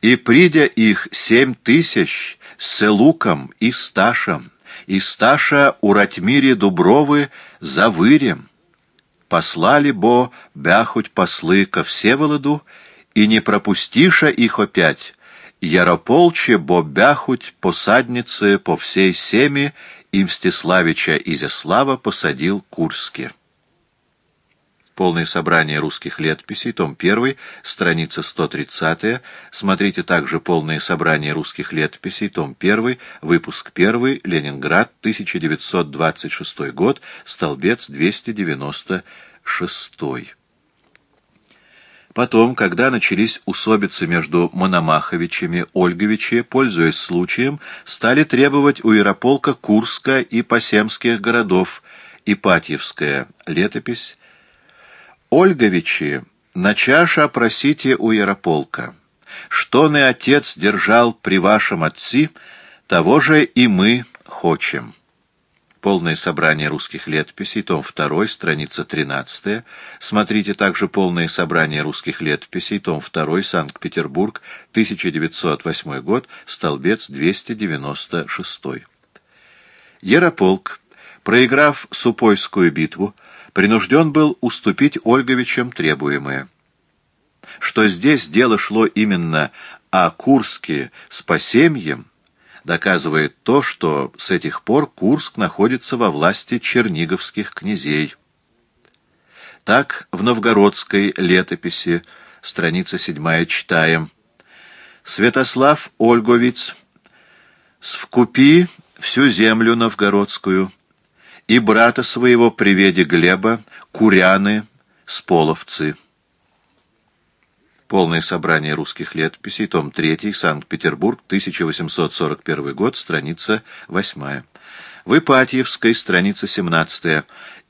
И придя их семь тысяч с Луком и Сташем, и Сташа у Ратмире Дубровы за вырем. Послали бо бяхуть послы ко Всеволоду, и не пропустиша их опять, Ярополче бо бяхуть посадницы по всей семи, и Мстиславича Изяслава посадил Курске. Полное собрание русских летописей, том 1, страница 130. Смотрите также полное собрание русских летописей, том 1, выпуск 1, Ленинград, 1926 год, столбец 296. Потом, когда начались усобицы между Мономаховичами, Ольговичи, пользуясь случаем, стали требовать у Ярополка Курска и Посемских городов, Ипатьевская летопись, Ольговичи, на чаша просите у Ярополка, что на отец держал при вашем отцы, того же и мы хочем. Полное собрание русских летописей, том 2, страница 13. Смотрите также полное собрание русских летописей, том 2, Санкт-Петербург, 1908 год, столбец 296. Ярополк, проиграв Супойскую битву, принужден был уступить Ольговичам требуемое. Что здесь дело шло именно о Курске с Посемьем, доказывает то, что с этих пор Курск находится во власти черниговских князей. Так в новгородской летописи, страница 7 читаем, «Святослав Ольговиц свкупи всю землю новгородскую, и брата своего приведи Глеба, куряны, споловцы». Полное собрание русских летописей, том 3, Санкт-Петербург, 1841 год, страница 8. В Ипатьевской, страница 17.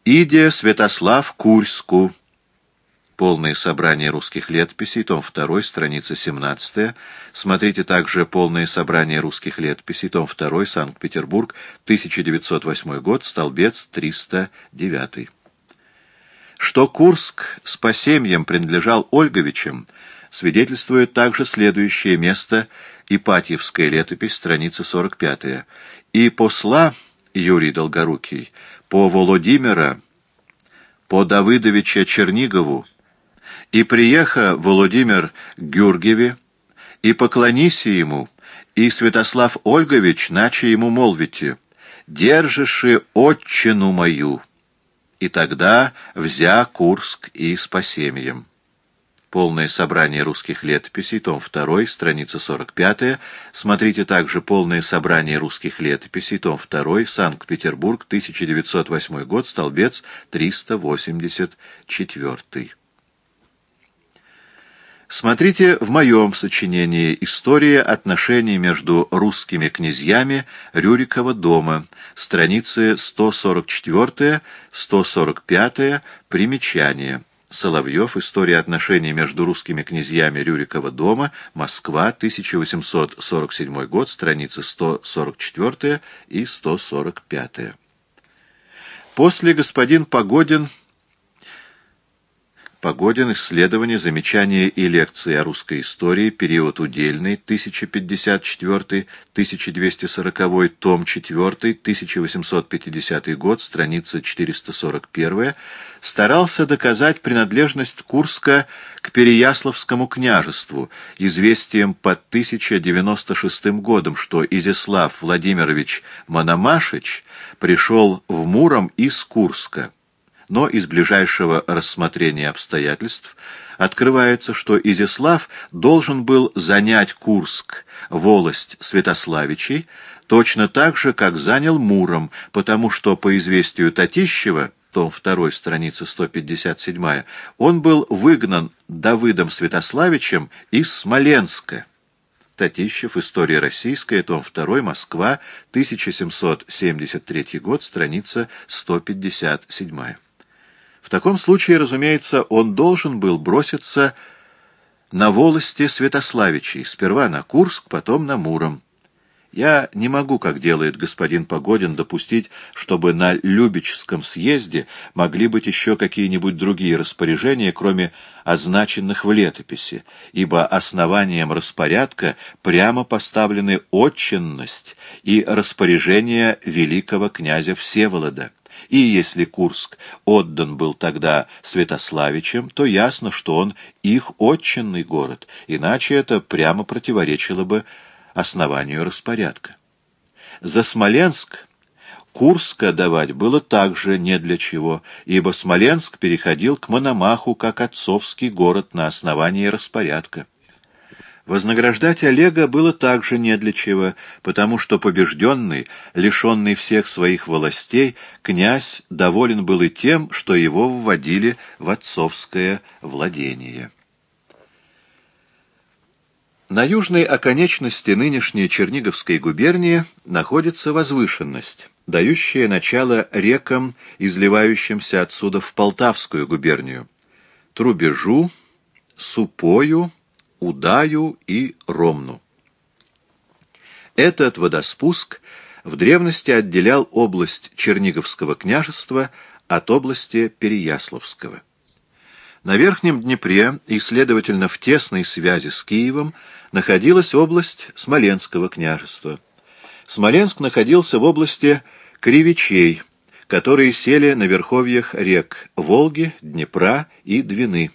Идия Святослав Курьску. Полное собрание русских летописей, том 2, страница 17. Смотрите также полное собрание русских летописей, том 2, Санкт-Петербург, 1908 год, столбец 309. Что Курск с посемьем принадлежал Ольговичам, свидетельствует также следующее место Ипатьевская летопись, страница 45. «И посла Юрий Долгорукий по Володимира, по Давыдовича Чернигову, и приеха Володимир Гюргеве, и поклонися ему, и Святослав Ольгович, наче ему молвите, «Держиши отчину мою» и тогда взя Курск и с посемьем. Полное собрание русских летописей, том 2, страница 45. Смотрите также полное собрание русских летописей, том 2, Санкт-Петербург, 1908 год, столбец 384. Смотрите в моем сочинении «История отношений между русскими князьями Рюрикова дома», страницы 144-145, примечание. Соловьев. История отношений между русскими князьями Рюрикова дома. Москва. 1847 год. Страницы 144 и 145. После господин Погодин Погодин. Исследования, замечания и лекции о русской истории. Период удельный. 1054-1240. Том 4. 1850 год. Страница 441. Старался доказать принадлежность Курска к Переяславскому княжеству известием под 1096 годом, что Изяслав Владимирович Мономашич пришел в Муром из Курска но из ближайшего рассмотрения обстоятельств открывается, что Изяслав должен был занять Курск, волость Святославичей, точно так же, как занял Муром, потому что, по известию Татищева, том 2, страница 157, он был выгнан Давыдом Святославичем из Смоленска. Татищев. История российская. Том 2. Москва. 1773 год. Страница 157. В таком случае, разумеется, он должен был броситься на волости Святославичей, сперва на Курск, потом на Муром. Я не могу, как делает господин Погодин, допустить, чтобы на Любечском съезде могли быть еще какие-нибудь другие распоряжения, кроме означенных в летописи, ибо основанием распорядка прямо поставлены отчинность и распоряжение великого князя Всеволода. И если Курск отдан был тогда Святославичем, то ясно, что он их отчинный город, иначе это прямо противоречило бы основанию распорядка. За Смоленск Курска давать было также не для чего, ибо Смоленск переходил к Мономаху как отцовский город на основании распорядка. Вознаграждать Олега было также не для чего, потому что побежденный, лишенный всех своих властей, князь доволен был и тем, что его вводили в отцовское владение. На южной оконечности нынешней Черниговской губернии находится возвышенность, дающая начало рекам, изливающимся отсюда в Полтавскую губернию, Трубежу, Супою, Удаю и Ромну. Этот водоспуск в древности отделял область Черниговского княжества от области Переяславского. На Верхнем Днепре и, следовательно, в тесной связи с Киевом находилась область Смоленского княжества. Смоленск находился в области Кривичей, которые сели на верховьях рек Волги, Днепра и Двины.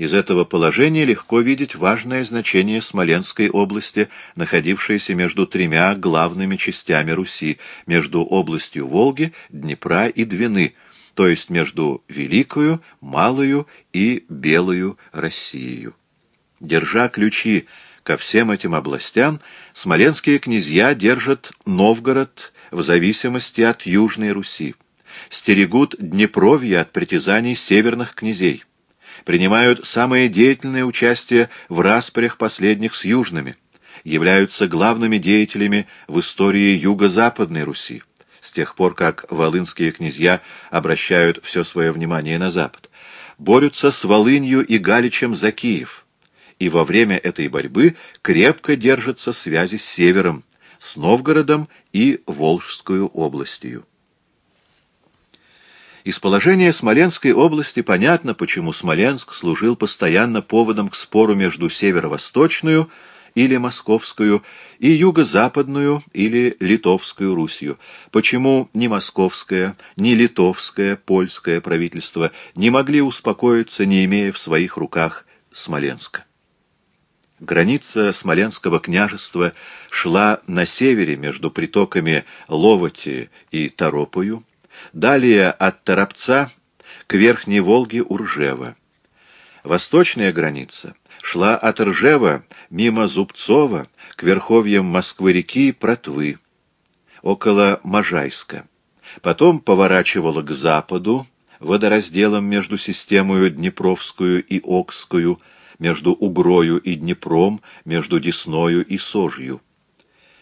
Из этого положения легко видеть важное значение Смоленской области, находившейся между тремя главными частями Руси, между областью Волги, Днепра и Двины, то есть между Великую, Малую и Белую Россией. Держа ключи ко всем этим областям, смоленские князья держат Новгород в зависимости от Южной Руси, стерегут Днепровье от притязаний северных князей принимают самое деятельное участие в распорях последних с южными, являются главными деятелями в истории юго-западной Руси, с тех пор как волынские князья обращают все свое внимание на запад, борются с Волынью и Галичем за Киев, и во время этой борьбы крепко держатся связи с севером, с Новгородом и Волжскую областью. Из положения Смоленской области понятно, почему Смоленск служил постоянно поводом к спору между северо-восточную или Московскую и юго-западную или Литовскую Русью, почему ни Московское, ни Литовское, Польское правительство не могли успокоиться, не имея в своих руках Смоленска. Граница Смоленского княжества шла на севере между притоками Ловоти и Торопою, Далее от Торопца к Верхней Волге Уржева. Восточная граница шла от Ржева мимо Зубцова к верховьям Москвы-реки Протвы, около Можайска. Потом поворачивала к западу, водоразделом между системою Днепровскую и Окскую, между Угрою и Днепром, между Десною и Сожью.